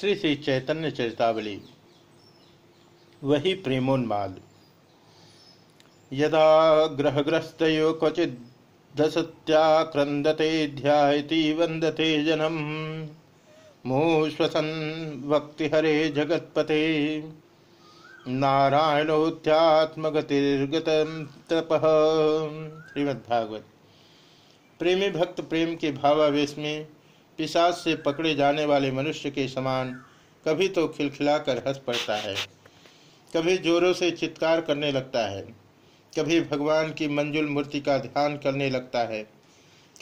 श्री श्री चैतन्य चरितावली। वही प्रेमोन्माद। यदा ग्रहग्रस्तो क्वचित दसत्याक्रंदते ध्यायति वंदते जनम। मुश्वसन वक्ति हरे जगत्पते। नारायणोध्यात्मगतिर्गत तप। श्रीमद्भागवत। प्रेमी भक्त प्रेम के भावावेश में पिशाच से पकड़े जाने वाले मनुष्य के समान कभी तो खिलखिलाकर हंस पड़ता है। कभी जोरों से चित्कार करने लगता है। कभी भगवान की मंजुल मूर्ति का ध्यान करने लगता है।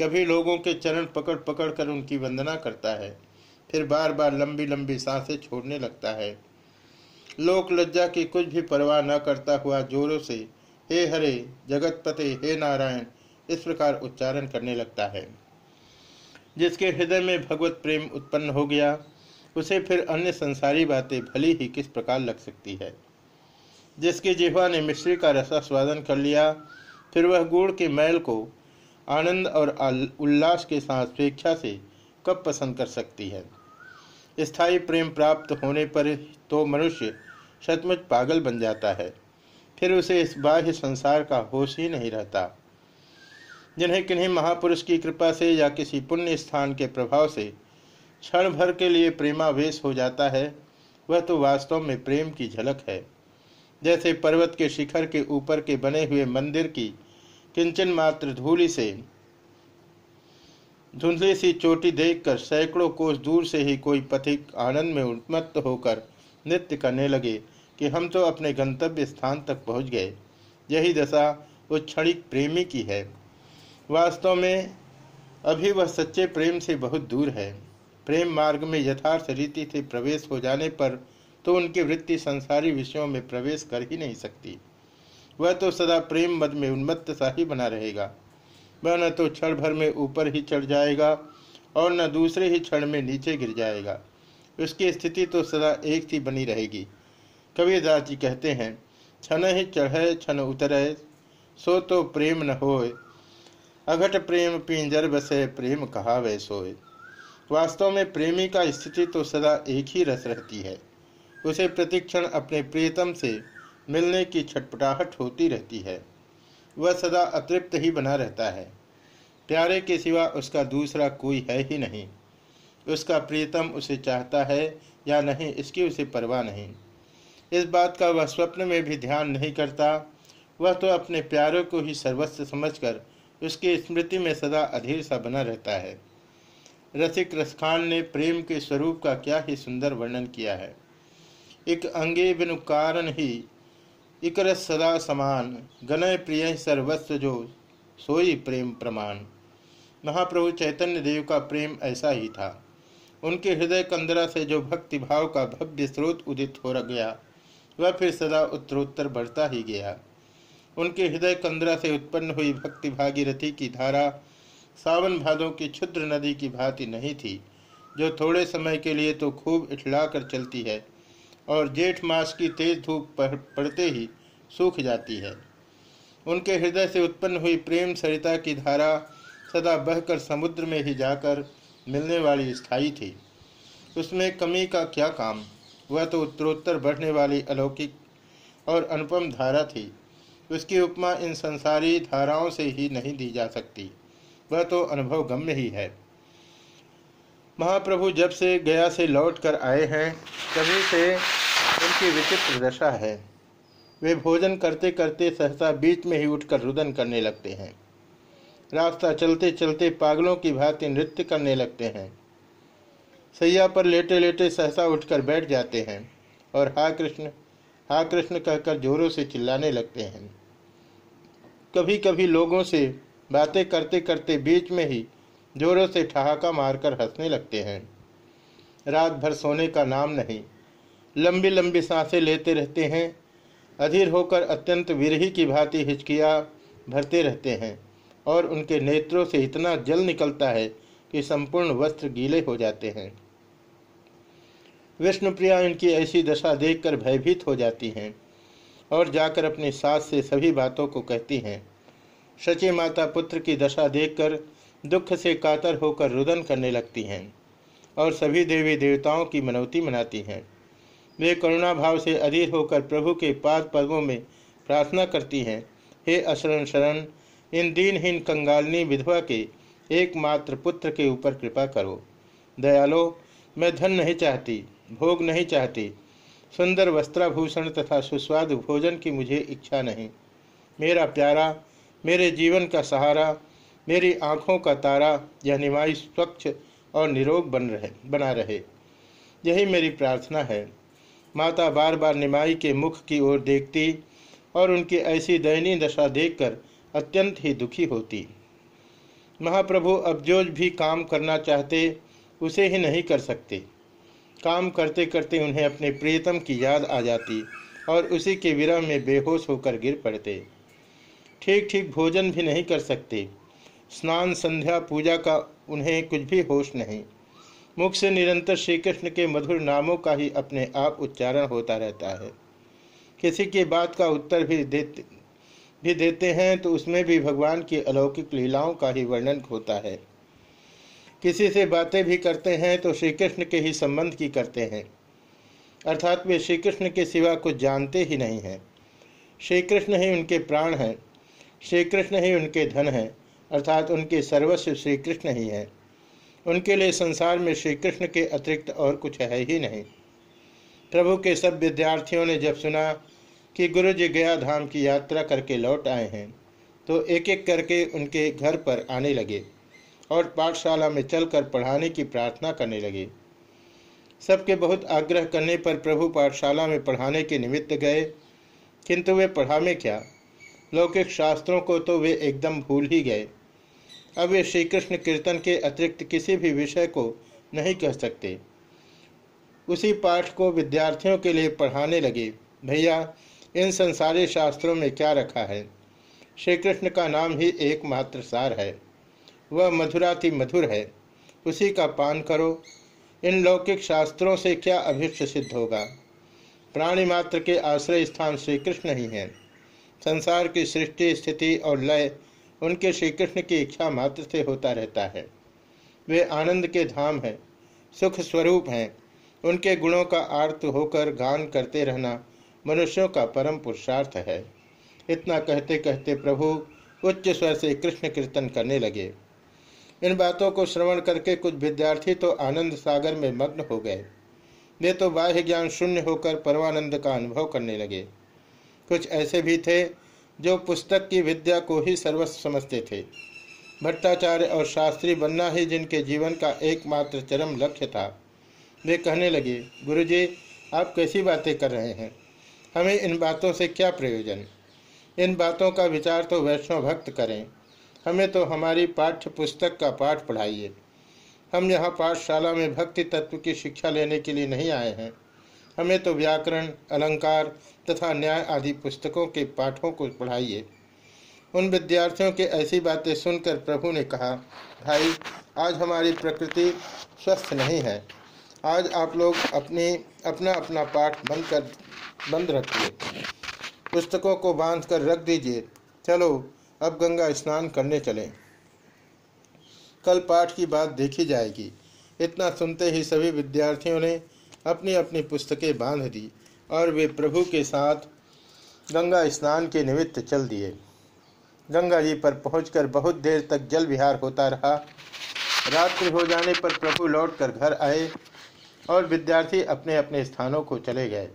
कभी लोगों के चरण पकड़ पकड़ कर उनकी वंदना करता है। फिर बार बार लंबी लंबी साँसें छोड़ने लगता है। लोक लज्जा की कुछ भी परवाह न करता हुआ जोरों से, हे हरे, जगतपते, हे नारायण, इस प्रकार उच्चारण करने लगता है। जिसके हृदय में भगवत प्रेम उत्पन्न हो गया, उसे फिर अन्य संसारी बातें भली ही किस प्रकार लग सकती है? जिसकी जिह्वा ने मिश्री का रसास्वादन कर लिया, फिर वह गुड़ के मैल को आनंद और उल्लास के साथ स्वेच्छा से कब पसंद कर सकती है? स्थायी प्रेम प्राप्त होने पर तो मनुष्य सचमुच पागल बन जाता है, फिर उसे इस बाह्य संसार का होश ही नहीं रहता। जिन्हें किन्हीं महापुरुष की कृपा से या किसी पुण्य स्थान के प्रभाव से क्षण भर के लिए प्रेमावेश हो जाता है, वह तो वास्तव में प्रेम की झलक है। जैसे पर्वत के शिखर के ऊपर के बने हुए मंदिर की किंचन मात्र धूलि से धुंधली सी चोटी देखकर सैकड़ों कोस दूर से ही कोई पथिक आनंद में उन्मत्त होकर नृत्य करने लगे कि हम तो अपने गंतव्य स्थान तक पहुँच गए। यही दशा उस क्षणिक प्रेमी की है। वास्तव में अभी वह सच्चे प्रेम से बहुत दूर है। प्रेम मार्ग में यथार्थ रीति से प्रवेश हो जाने पर तो उनकी वृत्ति संसारी विषयों में प्रवेश कर ही नहीं सकती। वह तो सदा प्रेम मद में उन्मत्त सा ही बना रहेगा। वह न तो क्षण भर में ऊपर ही चढ़ जाएगा और न दूसरे ही क्षण में नीचे गिर जाएगा। उसकी स्थिति तो सदा एक सी बनी रहेगी। कबीरदास जी कहते हैं क्षण ही चढ़े क्षण उतरे, सो तो प्रेम न होए अघट प्रेम पिंजर बसे प्रेम कहा वै सोए। वास्तव में प्रेमी का स्थिति तो सदा एक ही रस रहती है। उसे प्रतिक्षण अपने प्रियतम से मिलने की छटपटाहट होती रहती है। वह सदा अतृप्त ही बना रहता है। प्यारे के सिवा उसका दूसरा कोई है ही नहीं। उसका प्रियतम उसे चाहता है या नहीं, इसकी उसे परवाह नहीं। इस बात का वह स्वप्न में भी ध्यान नहीं करता। वह तो अपने प्यारों को ही सर्वस्व समझकर उसकी स्मृति में सदा अधीर सा बना रहता है। रसिक रसखान ने प्रेम के स्वरूप का क्या ही सुंदर वर्णन किया है। एक अंगे बिनु कारण ही, इकरस सदा समान गनय प्रिय सर्वस्व जो, सोई प्रेम प्रमाण। महाप्रभु चैतन्य देव का प्रेम ऐसा ही था। उनके हृदय कंदरा से जो भक्ति भाव का भव्य स्रोत उदित हो गया, वह फिर सदा उत्तरोत्तर बढ़ता ही गया। उनके हृदय कंदरा से उत्पन्न हुई भक्ति भागीरथी की धारा सावन भादों की क्षुद्र नदी की भांति नहीं थी, जो थोड़े समय के लिए तो खूब इठला कर चलती है और जेठ मास की तेज धूप पड़ते ही सूख जाती है। उनके हृदय से उत्पन्न हुई प्रेम सरिता की धारा सदा बहकर समुद्र में ही जाकर मिलने वाली स्थायी थी। उसमें कमी का क्या काम? वह तो उत्तरोत्तर बढ़ने वाली अलौकिक और अनुपम धारा थी। उसकी उपमा इन संसारी धाराओं से ही नहीं दी जा सकती। वह तो अनुभव गम्य ही है। महाप्रभु जब से गया से लौट कर आए हैं, तभी से उनकी विचित्र दशा है। वे भोजन करते करते सहसा बीच में ही उठकर रुदन करने लगते हैं। रास्ता चलते चलते पागलों की भांति नृत्य करने लगते हैं। सैया पर लेटे लेटे सहसा उठकर बैठ जाते हैं और हा कृष्ण हा कृष्ण कहकर जोरों से चिल्लाने लगते हैं। कभी कभी लोगों से बातें करते करते बीच में ही जोरों से ठहाका मारकर हंसने लगते हैं। रात भर सोने का नाम नहीं लंबी लंबी साँसें लेते रहते हैं, अधीर होकर अत्यंत विरही की भांति हिचकिया भरते रहते हैं और उनके नेत्रों से इतना जल निकलता है कि संपूर्ण वस्त्र गीले हो जाते हैं। विष्णुप्रिया इनकी ऐसी दशा देखकर भयभीत हो जाती हैं और जाकर अपनी सास से सभी बातों को कहती हैं। सची माता पुत्र की दशा देखकर दुख से कातर होकर रुदन करने लगती हैं और सभी देवी देवताओं की मनौती मनाती हैं। वे करुणा भाव से अधीर होकर प्रभु के पाद पद्मों में प्रार्थना करती हैं, हे अशरण शरण, इन दीनहीन कंगालनी विधवा के एकमात्र पुत्र के ऊपर कृपा करो। दयालो, मैं धन नहीं चाहती भोग नहीं चाहती। सुंदर वस्त्राभूषण तथा सुस्वादु भोजन की मुझे इच्छा नहीं। मेरा प्यारा, मेरे जीवन का सहारा, मेरी आँखों का तारा, यह निमाई स्वच्छ और निरोग बन रहे, बना रहे। यही मेरी प्रार्थना है। माता बार बार निमाई के मुख की ओर देखती और उनकी ऐसी दयनीय दशा देखकर अत्यंत ही दुखी होती। महाप्रभु, अब जो भी काम करना चाहते, उसे ही नहीं कर सकते। काम करते करते उन्हें अपने प्रियतम की याद आ जाती और उसी के विरह में बेहोश होकर गिर पड़ते। ठीक ठीक भोजन भी नहीं कर सकते। स्नान, संध्या, पूजा का उन्हें कुछ भी होश नहीं। मुख से निरंतर श्री कृष्ण के मधुर नामों का ही अपने आप उच्चारण होता रहता है। किसी की बात का उत्तर भी देते भी देते हैं तो उसमें भी भगवान की अलौकिक लीलाओं का ही वर्णन होता है। किसी से बातें भी करते हैं तो श्री कृष्ण के ही संबंध की करते हैं। अर्थात वे श्री कृष्ण के सिवा कुछ जानते ही नहीं हैं। श्री कृष्ण ही उनके प्राण हैं। श्री कृष्ण ही उनके धन हैं। अर्थात उनके सर्वस्व श्री कृष्ण ही हैं। उनके लिए संसार में श्री कृष्ण के अतिरिक्त और कुछ है ही नहीं। प्रभु के सब विद्यार्थियों ने जब सुना कि गुरु जी गया धाम की यात्रा करके लौट आए हैं तो एक एक करके उनके घर पर आने लगे। और पाठशाला में चलकर पढ़ाने की प्रार्थना करने लगे। सबके बहुत आग्रह करने पर प्रभु पाठशाला में पढ़ाने के निमित्त गए। किंतु वे पढ़ा में क्या? लौकिक शास्त्रों को तो वे एकदम भूल ही गए। अब वे श्री कृष्ण कीर्तन के अतिरिक्त किसी भी विषय को नहीं कह सकते। उसी पाठ को विद्यार्थियों के लिए पढ़ाने लगे। भैया, इन संसारी शास्त्रों में क्या रखा है? श्री कृष्ण का नाम ही एकमात्र सार है। वह मधुराति मधुर है। उसी का पान करो। इन लौकिक शास्त्रों से क्या अभिष्ट सिद्ध होगा? प्राणी मात्र के आश्रय स्थान श्री कृष्ण ही हैं। संसार की सृष्टि, स्थिति और लय उनके श्री कृष्ण की इच्छा मात्र से होता रहता है। वे आनंद के धाम हैं, सुख स्वरूप हैं। उनके गुणों का आर्त होकर गान करते रहना मनुष्यों का परम पुरुषार्थ है। इतना कहते कहते प्रभु उच्च स्वर से कृष्ण कीर्तन करने लगे। इन बातों को श्रवण करके कुछ विद्यार्थी तो आनंद सागर में मग्न हो गए। वे तो बाह्य ज्ञान शून्य होकर परमानंद का अनुभव करने लगे। कुछ ऐसे भी थे जो पुस्तक की विद्या को ही सर्वस्व समझते थे। भट्टाचार्य और शास्त्री बनना ही जिनके जीवन का एकमात्र चरम लक्ष्य था। वे कहने लगे, गुरुजी, आप कैसी बातें कर रहे हैं? हमें इन बातों से क्या प्रयोजन? इन बातों का विचार तो वैष्णव भक्त करें। हमें तो हमारी पाठ्य पुस्तक का पाठ पढ़ाइए। हम यहाँ पाठशाला में भक्ति तत्व की शिक्षा लेने के लिए नहीं आए हैं। हमें तो व्याकरण, अलंकार तथा न्याय आदि पुस्तकों के पाठों को पढ़ाइए। उन विद्यार्थियों के ऐसी बातें सुनकर प्रभु ने कहा, भाई, आज हमारी प्रकृति स्वस्थ नहीं है। आज आप लोग अपनी अपना अपना पाठ बंद कर, बंद रखिए। पुस्तकों को बाँध कर रख दीजिए। चलो अब गंगा स्नान करने चलें। कल पाठ की बात देखी जाएगी। इतना सुनते ही सभी विद्यार्थियों ने अपनी अपनी पुस्तकें बाँध दी और वे प्रभु के साथ गंगा स्नान के निमित्त चल दिए। गंगा जी पर पहुंचकर बहुत देर तक जल विहार होता रहा। रात्रि हो जाने पर प्रभु लौटकर घर आए और विद्यार्थी अपने अपने स्थानों को चले गए।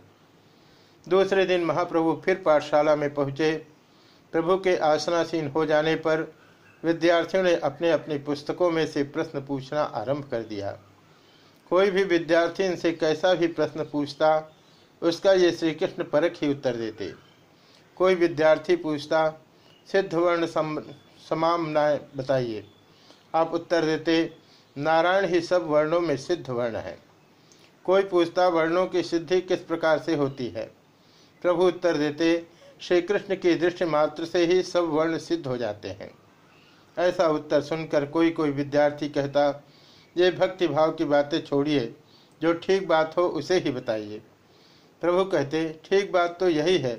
दूसरे दिन महाप्रभु फिर पाठशाला में पहुँचे प्रभु के आसनासीन हो जाने पर विद्यार्थियों ने अपने अपनी पुस्तकों में से प्रश्न पूछना आरंभ कर दिया। कोई भी विद्यार्थी इनसे कैसा भी प्रश्न पूछता उसका ये श्री कृष्ण परक ही उत्तर देते। कोई विद्यार्थी पूछता सिद्ध वर्ण सम, बताइए। आप उत्तर देते नारायण ही सब वर्णों में सिद्ध वर्ण है। कोई पूछता वर्णों की सिद्धि किस प्रकार से होती है? प्रभु उत्तर देते श्री कृष्ण की दृष्टि मात्र से ही सब वर्ण सिद्ध हो जाते हैं। ऐसा उत्तर सुनकर कोई कोई विद्यार्थी कहता, ये भक्ति भाव की बातें छोड़िए, जो ठीक बात हो उसे ही बताइए। प्रभु कहते, ठीक बात तो यही है,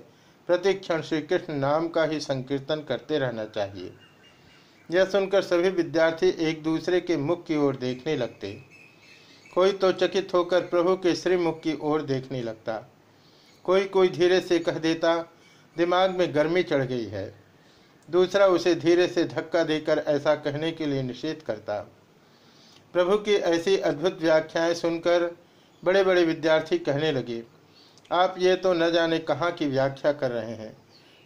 प्रतिक्षण श्री कृष्ण नाम का ही संकीर्तन करते रहना चाहिए। यह सुनकर सभी विद्यार्थी एक दूसरे के मुख की ओर देखने लगते। कोई तो चकित होकर प्रभु के श्रीमुख की ओर देखने लगता। कोई कोई धीरे से कह देता दिमाग में गर्मी चढ़ गई है। दूसरा उसे धीरे से धक्का देकर ऐसा कहने के लिए निषेध करता। प्रभु की ऐसी अद्भुत व्याख्याएँ सुनकर बड़े बड़े विद्यार्थी कहने लगे, आप ये तो न जाने कहाँ की व्याख्या कर रहे हैं।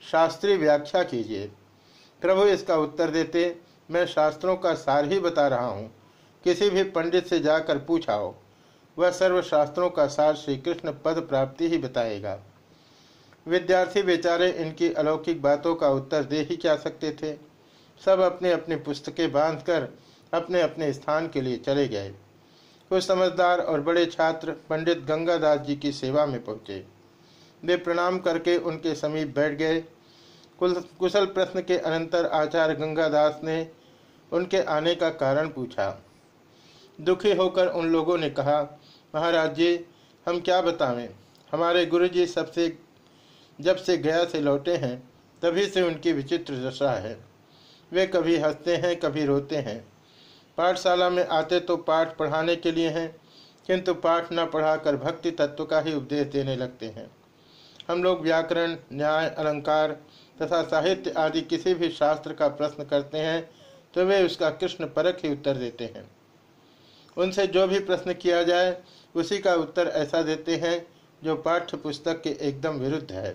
शास्त्रीय व्याख्या कीजिए। प्रभु इसका उत्तर देते, मैं शास्त्रों का सार ही बता रहा हूँ। किसी भी पंडित से जाकर पूछाओ। वह सर्वशास्त्रों का सार श्री कृष्ण पद प्राप्ति ही बताएगा। विद्यार्थी बेचारे इनकी अलौकिक बातों का उत्तर दे ही क्या सकते थे? सब अपने अपनी पुस्तकें बांधकर अपने अपने स्थान के लिए चले गए। कुछ समझदार और बड़े छात्र पंडित गंगादास जी की सेवा में पहुँचे। वे प्रणाम करके उनके समीप बैठ गए। कुशल प्रश्न के अनंतर आचार्य गंगादास ने उनके आने का कारण पूछा। दुखी होकर उन लोगों ने कहा, महाराज जी, हम क्या बतावें? हमारे गुरुजी सबसे जब से गया से लौटे हैं, तभी से उनकी विचित्र दशा है। वे कभी हँसते हैं, कभी रोते हैं। पाठशाला में आते तो पाठ पढ़ाने के लिए हैं, किंतु पाठ न पढ़ाकर भक्ति तत्व का ही उपदेश देने लगते हैं। हम लोग व्याकरण, न्याय, अलंकार तथा साहित्य आदि किसी भी शास्त्र का प्रश्न करते हैं तो वे उसका कृष्ण परक ही उत्तर देते हैं। उनसे जो भी प्रश्न किया जाए, उसी का उत्तर ऐसा देते हैं जो पाठ्य पुस्तक के एकदम विरुद्ध है।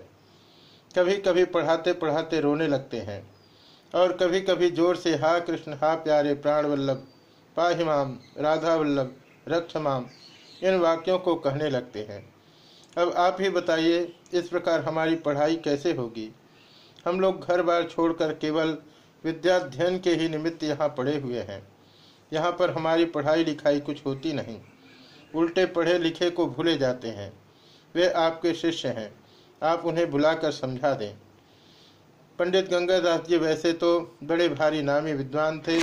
कभी कभी पढ़ाते पढ़ाते रोने लगते हैं। और कभी कभी ज़ोर से, हा कृष्ण, हा प्यारे प्राण वल्लभ पाहिमाम राधा वल्लभ रक्षमाम इन वाक्यों को कहने लगते हैं। अब आप ही बताइए, इस प्रकार हमारी पढ़ाई कैसे होगी? हम लोग घर बार छोड़कर केवल विद्याध्ययन के ही निमित्त यहाँ पढ़े हुए हैं। यहाँ पर हमारी पढ़ाई लिखाई कुछ होती नहीं। उल्टे पढ़े लिखे को भूले जाते हैं। वे आपके शिष्य हैं। आप उन्हें बुलाकर समझा दें। पंडित गंगादास जी वैसे तो बड़े भारी नामी विद्वान थे,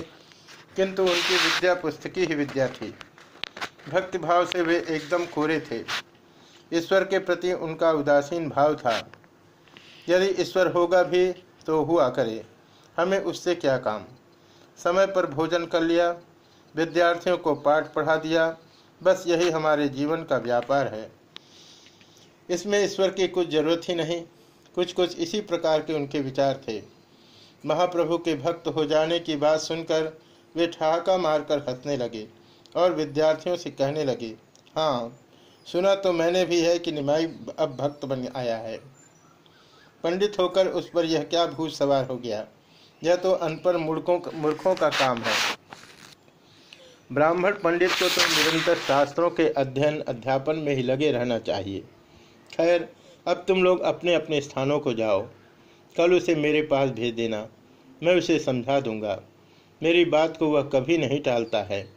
किंतु उनकी विद्या पुस्तकी ही विद्या थी। भक्ति भाव से वे एकदम कोरे थे। ईश्वर के प्रति उनका उदासीन भाव था। यदि ईश्वर होगा भी तो हुआ करे। हमें उससे क्या काम? समय पर भोजन कर लिया, विद्यार्थियों को पाठ पढ़ा दिया, बस यही हमारे जीवन का व्यापार है। इसमें ईश्वर की कुछ ज़रूरत ही नहीं कुछ कुछ इसी प्रकार के उनके विचार थे। महाप्रभु के भक्त हो जाने की बात सुनकर वे ठहाका मारकर हंसने लगे और विद्यार्थियों से कहने लगे हाँ सुना तो मैंने भी है कि निमाई अब भक्त बन आया है। पंडित होकर उस पर यह क्या भूत सवार हो गया? यह तो अनपढ़ मूर्खों मूर्खों का काम है। ब्राह्मण पंडित को तो निरंतर शास्त्रों के अध्ययन, अध्यापन में ही लगे रहना चाहिए। खैर, अब तुम लोग अपने अपने स्थानों को जाओ। कल उसे मेरे पास भेज देना, मैं उसे समझा दूँगा। मेरी बात को वह कभी नहीं टालता है।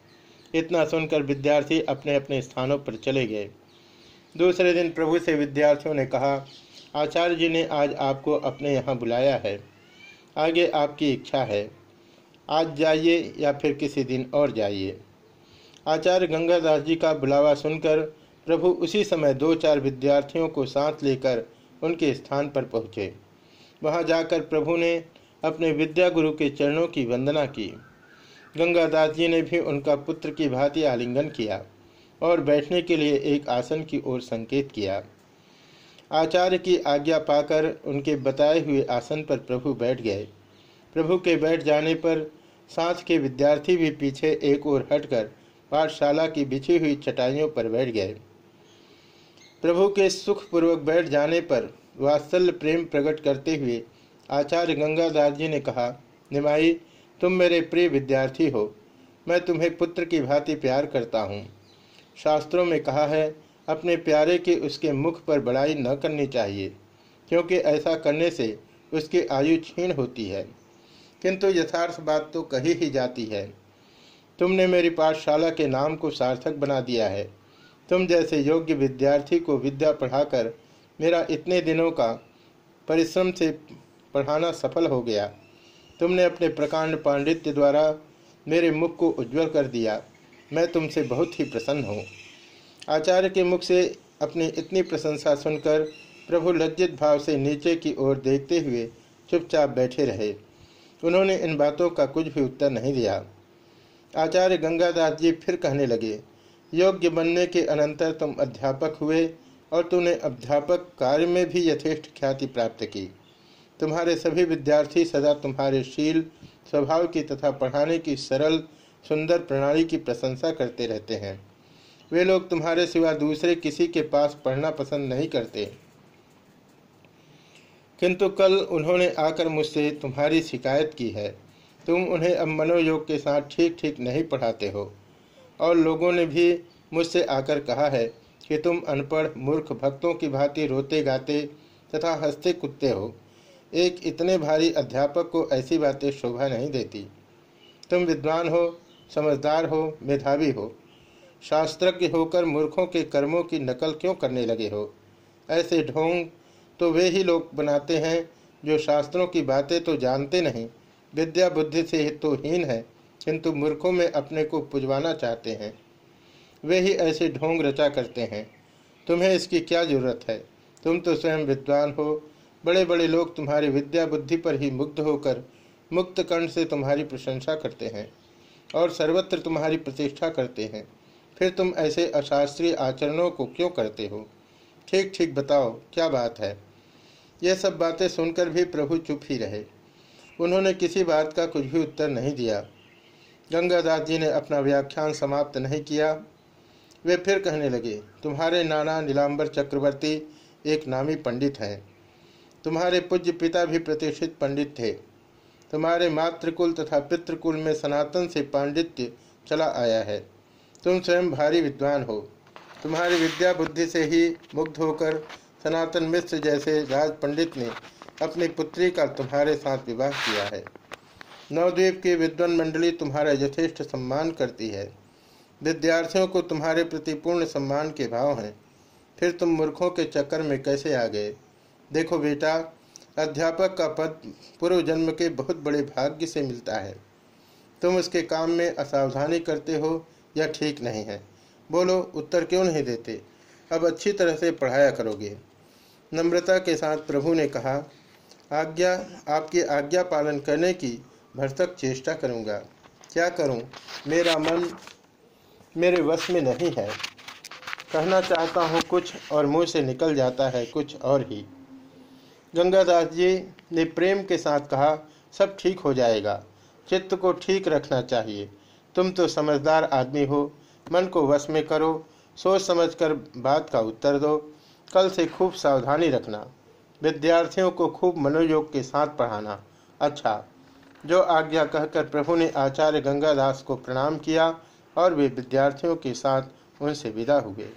इतना सुनकर विद्यार्थी अपने अपने स्थानों पर चले गए। दूसरे दिन प्रभु से विद्यार्थियों ने कहा, आचार्य जी ने आज आपको अपने यहाँ बुलाया है। आगे आपकी इच्छा है। आज जाइए या फिर किसी दिन और जाइए। आचार्य गंगादास जी का बुलावा सुनकर प्रभु उसी समय दो चार विद्यार्थियों को साथ लेकर उनके स्थान पर पहुँचे। वहाँ जाकर प्रभु ने अपने विद्या गुरु के चरणों की वंदना की। गंगादास जी ने भी उनका पुत्र की भांति आलिंगन किया और बैठने के लिए एक आसन की ओर संकेत किया। आचार्य की आज्ञा पाकर उनके बताए हुए आसन पर प्रभु बैठ गए। प्रभु के बैठ जाने पर साथ के विद्यार्थी भी पीछे एक ओर हटकर पाठशाला की बिछी हुई चटाइयों पर बैठ गए। प्रभु के सुखपूर्वक बैठ जाने पर वात्सल्य प्रेम प्रकट करते हुए आचार्य गंगादास जी ने कहा, निमाई, तुम मेरे प्रिय विद्यार्थी हो। मैं तुम्हें पुत्र की भांति प्यार करता हूँ। शास्त्रों में कहा है, अपने प्यारे की उसके मुख पर बड़ाई न करनी चाहिए, क्योंकि ऐसा करने से उसकी आयु क्षीण होती है। किंतु यथार्थ बात तो कही ही जाती है। तुमने मेरी पाठशाला के नाम को सार्थक बना दिया है। तुम जैसे योग्य विद्यार्थी को विद्या पढ़ाकर मेरा इतने दिनों का परिश्रम से पढ़ाना सफल हो गया। तुमने अपने प्रकांड पांडित्य द्वारा मेरे मुख को उज्जवल कर दिया। मैं तुमसे बहुत ही प्रसन्न हूँ। आचार्य के मुख से अपनी इतनी प्रशंसा सुनकर प्रभु लज्जित भाव से नीचे की ओर देखते हुए चुपचाप बैठे रहे। उन्होंने इन बातों का कुछ भी उत्तर नहीं दिया। आचार्य गंगादास जी फिर कहने लगे योग्य बनने के अनंतर तुम अध्यापक हुए और तुमने अध्यापक कार्य में भी यथेष्ट ख्याति प्राप्त की। तुम्हारे सभी विद्यार्थी सदा तुम्हारे शील, स्वभाव की तथा पढ़ाने की सरल, सुंदर प्रणाली की प्रशंसा करते रहते हैं। वे लोग तुम्हारे सिवा दूसरे किसी के पास पढ़ना पसंद नहीं करते। किंतु कल उन्होंने आकर मुझसे तुम्हारी शिकायत की है। तुम उन्हें अब मनोयोग के साथ ठीक ठीक नहीं पढ़ाते हो। और लोगों ने भी मुझसे आकर कहा है कि तुम अनपढ़ मूर्ख भक्तों की भांति रोते गाते तथा हँसते कुत्ते हो। एक इतने भारी अध्यापक को ऐसी बातें शोभा नहीं देती। तुम विद्वान हो, समझदार हो, मेधावी हो। शास्त्रज्ञ होकर मूर्खों के कर्मों की नकल क्यों करने लगे हो? ऐसे ढोंग तो वे ही लोग बनाते हैं, जो शास्त्रों की बातें तो जानते नहीं, विद्या बुद्धि से तो हीन है। किंतु मूर्खों में अपने को पुजवाना चाहते हैं। वे ही ऐसे ढोंग रचा करते हैं। तुम्हें इसकी क्या ज़रूरत है? तुम तो स्वयं विद्वान हो। बड़े बड़े लोग तुम्हारी विद्या बुद्धि पर ही मुग्ध होकर मुक्त कर्ण से तुम्हारी प्रशंसा करते हैं और सर्वत्र तुम्हारी प्रतिष्ठा करते हैं। फिर तुम ऐसे अशास्त्रीय आचरणों को क्यों करते हो? ठीक ठीक बताओ, क्या बात है? यह सब बातें सुनकर भी प्रभु चुप ही रहे। उन्होंने किसी बात का कुछ भी उत्तर नहीं दिया। गंगादास जी ने अपना व्याख्यान समाप्त नहीं किया। वे फिर कहने लगे, तुम्हारे नाना नीलांबर चक्रवर्ती एक नामी पंडित हैं। तुम्हारे पूज्य पिता भी प्रतिष्ठित पंडित थे। तुम्हारे मातृकुल तथा पितृकुल में सनातन से पांडित्य चला आया है। तुम स्वयं भारी विद्वान हो। तुम्हारी विद्या बुद्धि से ही मुग्ध होकर सनातन मिश्र जैसे राज पंडित ने अपनी पुत्री का तुम्हारे साथ विवाह किया है। नवद्वीप की विद्वान मंडली तुम्हारा यथेष्ट सम्मान करती है। विद्यार्थियों को तुम्हारे प्रति पूर्ण सम्मान के भाव हैं। फिर तुम मूर्खों के चक्कर में कैसे आ गए? देखो बेटा, अध्यापक का पद पूर्व जन्म के बहुत बड़े भाग्य से मिलता है। तुम उसके काम में असावधानी करते हो यह ठीक नहीं है? बोलो, उत्तर क्यों नहीं देते? अब अच्छी तरह से पढ़ाया करोगे। नम्रता के साथ प्रभु ने कहा, आज्ञा, आपकी आज्ञा पालन करने की भरसक चेष्टा करूँगा। क्या करूँ? मेरा मन मेरे वश में नहीं है। कहना चाहता हूँ कुछ और मुँह से निकल जाता है कुछ और ही। गंगादास जी ने प्रेम के साथ कहा, सब ठीक हो जाएगा। चित्त को ठीक रखना चाहिए। तुम तो समझदार आदमी हो। मन को वश में करो। सोच समझकर बात का उत्तर दो। कल से खूब सावधानी रखना। विद्यार्थियों को खूब मनोयोग के साथ पढ़ाना। अच्छा जो आज्ञा कहकर प्रभु ने आचार्य गंगादास को प्रणाम किया और वे विद्यार्थियों के साथ उनसे विदा हुए।